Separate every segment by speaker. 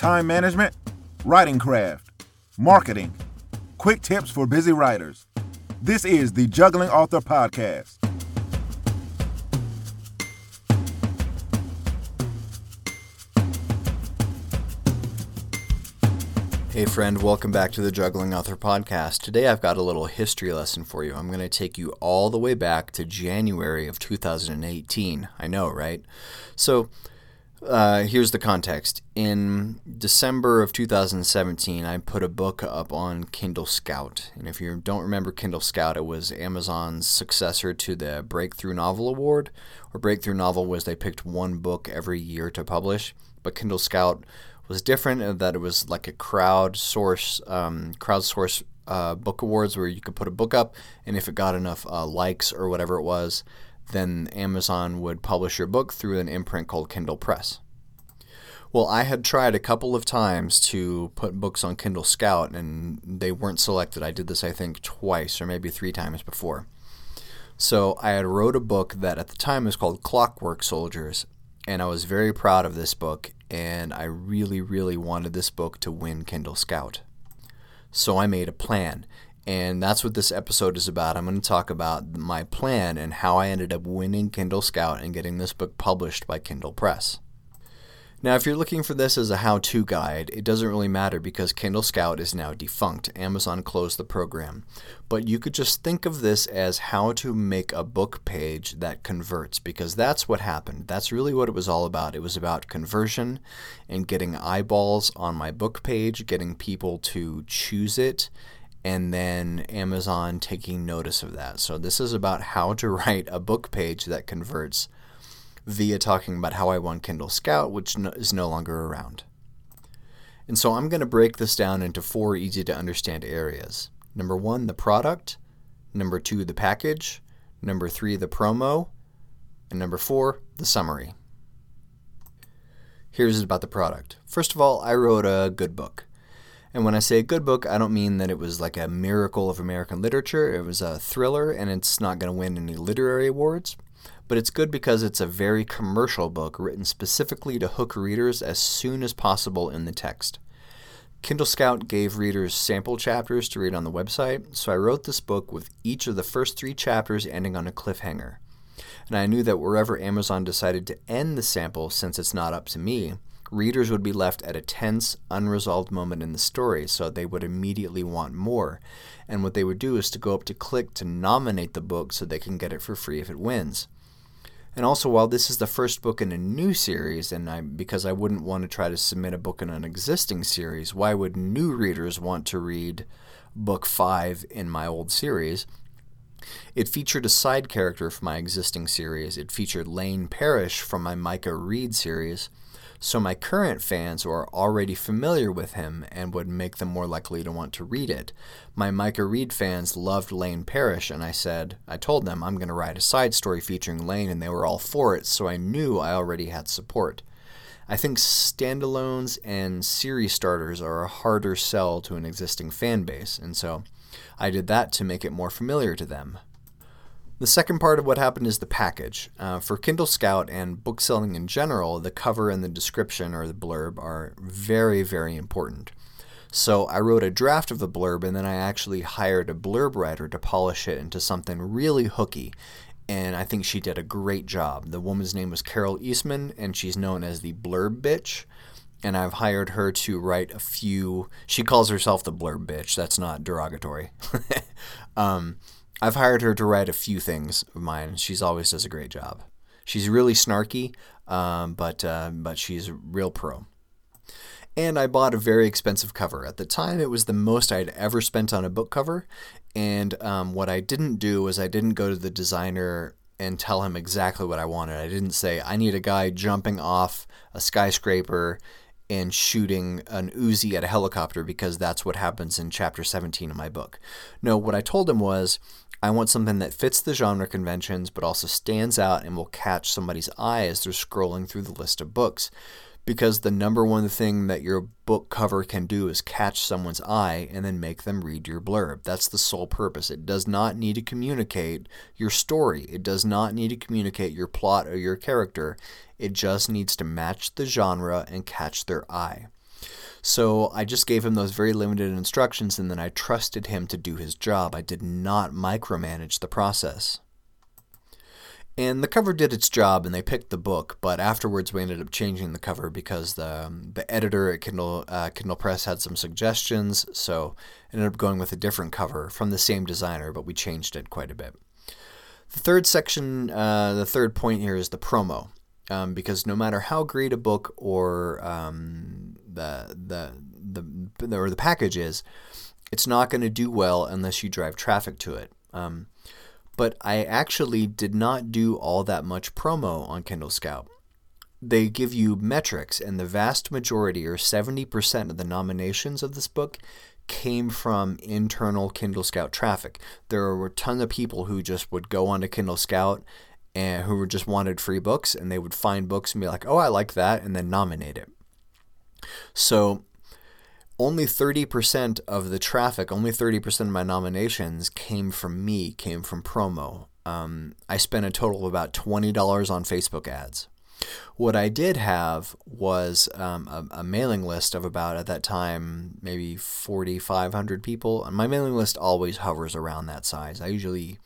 Speaker 1: time management, writing craft, marketing, quick tips for busy writers. This is the Juggling Author Podcast.
Speaker 2: Hey, friend, welcome back to the Juggling Author Podcast. Today I've got a little history lesson for you. I'm going to take you all the way back to January of 2018. I know, right? So, uh, here's the context. In December of 2017, I put a book up on Kindle Scout. And if you don't remember Kindle Scout, it was Amazon's successor to the Breakthrough Novel Award. Or Breakthrough Novel was they picked one book every year to publish, but Kindle Scout was different in that it was like a crowd source, um, crowdsource uh, book awards where you could put a book up, and if it got enough uh, likes or whatever it was, then Amazon would publish your book through an imprint called Kindle Press. Well, I had tried a couple of times to put books on Kindle Scout and they weren't selected. I did this, I think, twice or maybe three times before. So I had wrote a book that at the time was called Clockwork Soldiers, and I was very proud of this book, and I really, really wanted this book to win Kindle Scout. So I made a plan, and that's what this episode is about. I'm going to talk about my plan and how I ended up winning Kindle Scout and getting this book published by Kindle Press. Now, if you're looking for this as a how to guide, it doesn't really matter because Kindle Scout is now defunct. Amazon closed the program. But you could just think of this as how to make a book page that converts because that's what happened. That's really what it was all about. It was about conversion and getting eyeballs on my book page, getting people to choose it, and then Amazon taking notice of that. So, this is about how to write a book page that converts via talking about how I won Kindle Scout, which is no longer around. And so I'm going to break this down into four easy to understand areas. Number one, the product. Number two, the package. Number three, the promo. And number four, the summary. Here's about the product. First of all, I wrote a good book. And when I say a good book, I don't mean that it was like a miracle of American literature. It was a thriller, and it's not going to win any literary awards but it's good because it's a very commercial book written specifically to hook readers as soon as possible in the text. Kindle Scout gave readers sample chapters to read on the website, so I wrote this book with each of the first three chapters ending on a cliffhanger. And I knew that wherever Amazon decided to end the sample, since it's not up to me, readers would be left at a tense, unresolved moment in the story, so they would immediately want more. And what they would do is to go up to click to nominate the book so they can get it for free if it wins. And also, while this is the first book in a new series, and I, because I wouldn't want to try to submit a book in an existing series, why would new readers want to read book five in my old series? It featured a side character from my existing series. It featured Lane Parrish from my Micah Reed series, so my current fans are already familiar with him and would make them more likely to want to read it. My Micah Reed fans loved Lane Parrish, and I said, I told them I'm going to write a side story featuring Lane, and they were all for it, so I knew I already had support. I think standalones and series starters are a harder sell to an existing fan base, and so I did that to make it more familiar to them. The second part of what happened is the package. Uh, for Kindle Scout and book selling in general, the cover and the description or the blurb are very, very important. So I wrote a draft of the blurb and then I actually hired a blurb writer to polish it into something really hooky. And I think she did a great job. The woman's name was Carol Eastman and she's known as the Blurb Bitch. And I've hired her to write a few. She calls herself the Blurb Bitch. That's not derogatory. um, I've hired her to write a few things of mine. She's always does a great job. She's really snarky, um, but uh, but she's a real pro. And I bought a very expensive cover. At the time, it was the most I'd ever spent on a book cover. And um, what I didn't do was I didn't go to the designer and tell him exactly what I wanted. I didn't say I need a guy jumping off a skyscraper and shooting an Uzi at a helicopter because that's what happens in chapter 17 of my book. No, what I told him was I want something that fits the genre conventions but also stands out and will catch somebody's eye as they're scrolling through the list of books. Because the number one thing that your book cover can do is catch someone's eye and then make them read your blurb. That's the sole purpose. It does not need to communicate your story, it does not need to communicate your plot or your character. It just needs to match the genre and catch their eye. So I just gave him those very limited instructions and then I trusted him to do his job. I did not micromanage the process. And the cover did its job, and they picked the book. But afterwards, we ended up changing the cover because the um, the editor at Kindle uh, Kindle Press had some suggestions, so ended up going with a different cover from the same designer, but we changed it quite a bit. The third section, uh, the third point here is the promo, um, because no matter how great a book or um, the, the the or the package is, it's not going to do well unless you drive traffic to it. Um, but I actually did not do all that much promo on Kindle Scout. They give you metrics, and the vast majority, or 70% of the nominations of this book, came from internal Kindle Scout traffic. There were a ton of people who just would go onto Kindle Scout and who just wanted free books, and they would find books and be like, oh, I like that, and then nominate it. So only 30% of the traffic, only 30% of my nominations came from me, came from promo. Um, I spent a total of about $20 on Facebook ads. What I did have was um, a, a, mailing list of about, at that time, maybe 4,500 people. And my mailing list always hovers around that size. I usually,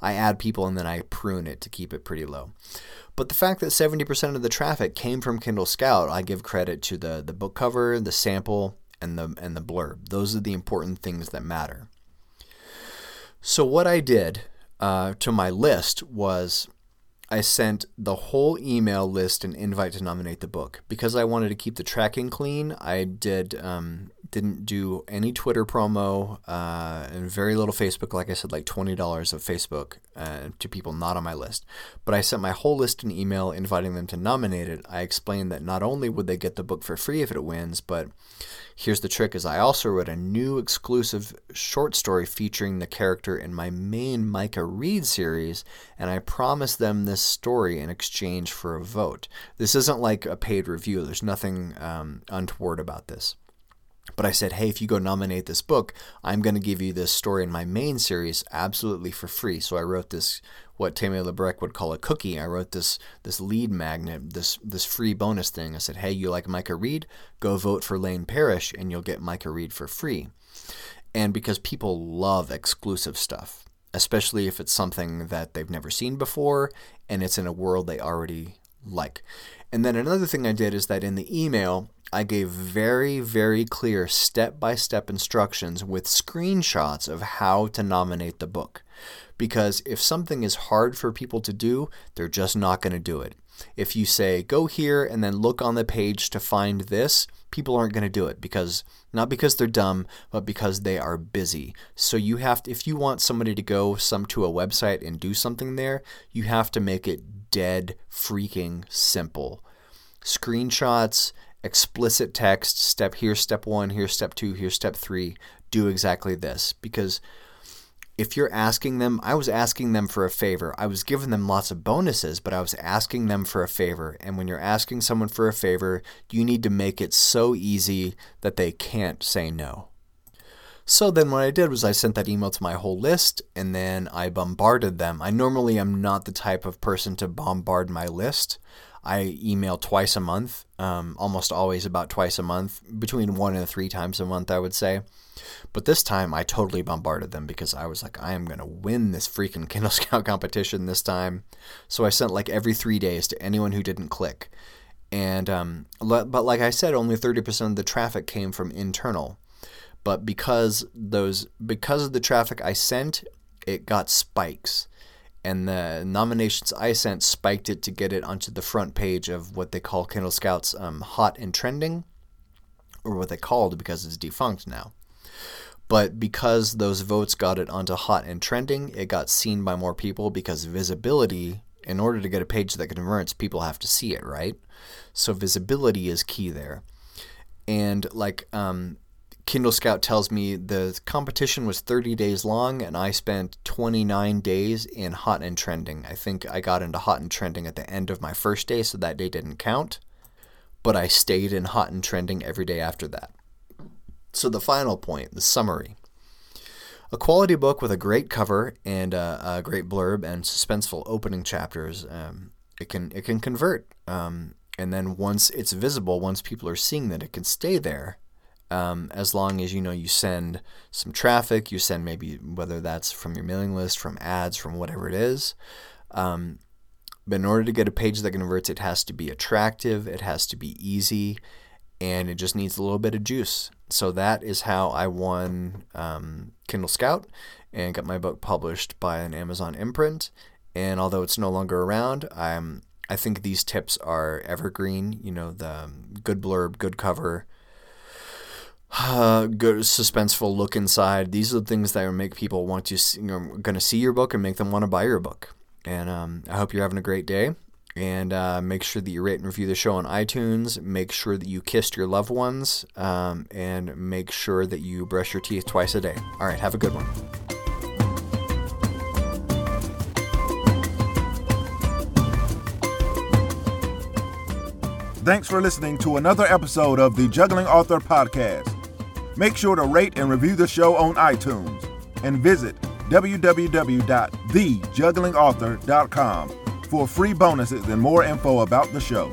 Speaker 2: I add people and then I prune it to keep it pretty low. But the fact that 70% of the traffic came from Kindle Scout, I give credit to the, the book cover, the sample, and the and the blurb. Those are the important things that matter. So what I did uh, to my list was I sent the whole email list an invite to nominate the book because I wanted to keep the tracking clean. I did um, didn't do any Twitter promo uh, and very little Facebook. Like I said, like twenty dollars of Facebook uh, to people not on my list. But I sent my whole list an email inviting them to nominate it. I explained that not only would they get the book for free if it wins, but Here's the trick is I also wrote a new exclusive short story featuring the character in my main Micah Reed series, and I promised them this story in exchange for a vote. This isn't like a paid review, there's nothing um, untoward about this. But I said, hey, if you go nominate this book, I'm going to give you this story in my main series absolutely for free. So I wrote this, what Tammi Labrecque would call a cookie. I wrote this this lead magnet, this this free bonus thing. I said, hey, you like Micah Reed? Go vote for Lane Parrish, and you'll get Micah Reed for free. And because people love exclusive stuff, especially if it's something that they've never seen before and it's in a world they already like. And then another thing I did is that in the email, I gave very, very clear step by step instructions with screenshots of how to nominate the book. Because if something is hard for people to do, they're just not going to do it. If you say, go here and then look on the page to find this, people aren't going to do it because not because they're dumb, but because they are busy. So you have to, if you want somebody to go some to a website and do something there, you have to make it dead freaking simple. Screenshots, explicit text, step here, step one, here's step two, here's step three, do exactly this. Because if you're asking them, I was asking them for a favor. I was giving them lots of bonuses, but I was asking them for a favor. And when you're asking someone for a favor, you need to make it so easy that they can't say no. So then what I did was I sent that email to my whole list and then I bombarded them. I normally am not the type of person to bombard my list. I email twice a month, um, almost always about twice a month, between one and three times a month, I would say. But this time I totally bombarded them because I was like, I am going to win this freaking Kindle Scout competition this time. So I sent like every three days to anyone who didn't click. And, um, but like I said, only 30% of the traffic came from internal. But because those, because of the traffic I sent, it got spikes and the nominations I sent spiked it to get it onto the front page of what they call Kindle Scouts um, Hot and Trending, or what they called because it's defunct now. But because those votes got it onto Hot and Trending, it got seen by more people because visibility, in order to get a page that converts, people have to see it, right? So visibility is key there. And like um, Kindle Scout tells me the competition was 30 days long, and I spent 29 days in hot and trending. I think I got into hot and trending at the end of my first day, so that day didn't count. But I stayed in hot and trending every day after that. So, the final point, the summary. A quality book with a great cover and a, a great blurb and suspenseful opening chapters. Um, it can it can convert, um, and then once it's visible, once people are seeing that, it can stay there Um, as long as you know you send some traffic, you send maybe whether that's from your mailing list, from ads, from whatever it is. Um, but in order to get a page that converts, it has to be attractive, it has to be easy, and it just needs a little bit of juice. So that is how I won um, Kindle Scout and got my book published by an Amazon imprint. And although it's no longer around, I'm I think these tips are evergreen. You know, the um, good blurb, good cover, uh, good suspenseful look inside. These are the things that make people want to see, you know, to see your book and make them want to buy your book. And um, I hope you're having a great day. And uh, make sure that you rate and review the show on iTunes. Make sure that you kissed your loved ones. Um, and make sure that you brush your teeth twice a day. All right, have a good one.
Speaker 1: Thanks for listening to another episode of the Juggling Author Podcast. Make sure to rate and review the show on iTunes and visit www.thejugglingauthor.com for free bonuses and more info about the show.